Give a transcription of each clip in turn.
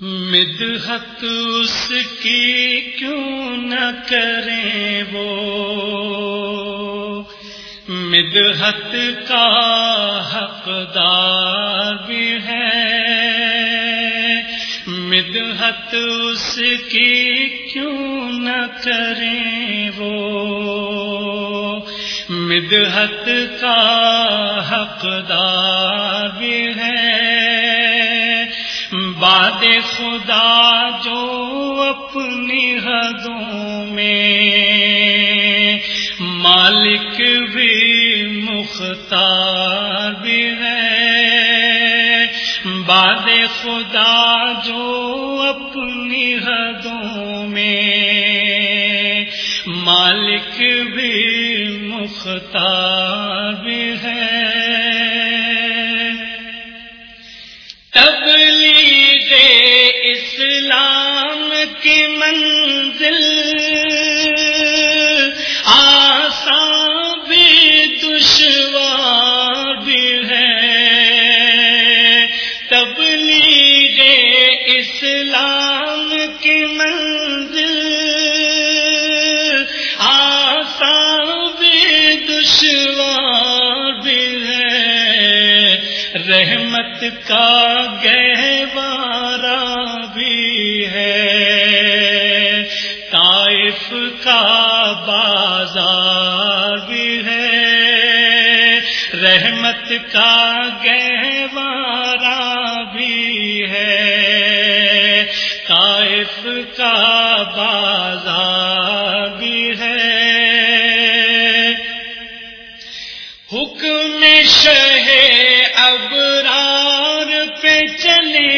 مدحت اس کی کیوں نہ کریں وہ؟ مدحت کا حقدار بھی ہے۔ مدحت اس کی کیوں نہ کریں وہ؟ مدحت کا حقدار بھی ہے۔ باد خدا جو اپنی حدوں میں مالک بھی مختار بھی ہے۔ باد خدا جو اپنی حدوں میں مالک بھی مختار بھی ہے۔ منزل آسان بھی دشوار بھی ہے۔ تبلیغ اسلام کی منزل آسان بھی دشوار بھی ہے۔ رحمت کا گہوارہ بازار بھی ہے۔ رحمت کا گہوارا بھی ہے۔ کائف کا بازار بھی ہے۔ حکم شہ ابرار پہ چلیے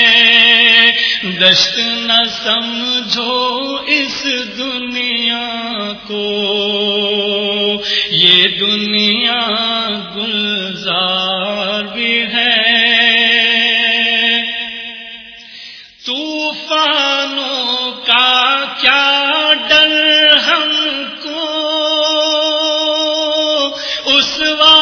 دشت نہ سمجھو اس دنیا کو۔ یہ دنیا گلزار بھی ہے۔ طوفانوں کا کیا ڈر ہم کو؟ اس وقت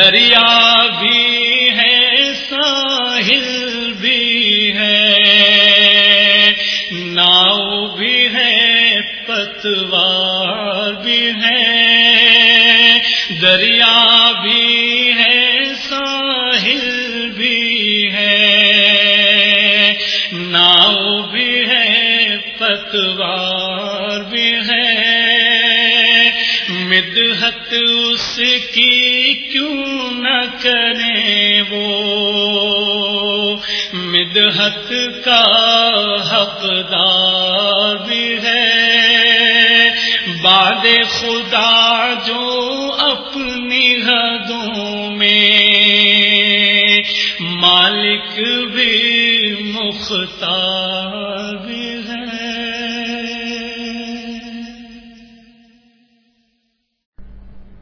دریا بھی ہے، ساحل بھی ہے، ناؤ بھی ہے پتوار بھی ہے، دریا بھی ہے، ساحل بھی ہے، ناؤ بھی ہے پتوار بھی ہے مدحت اس کی کیوں نہ کریں وہ؟ مدحت کا حقدار بھی ہے۔ باد خدا جو اپنی حدوں میں، مالک بھی مختار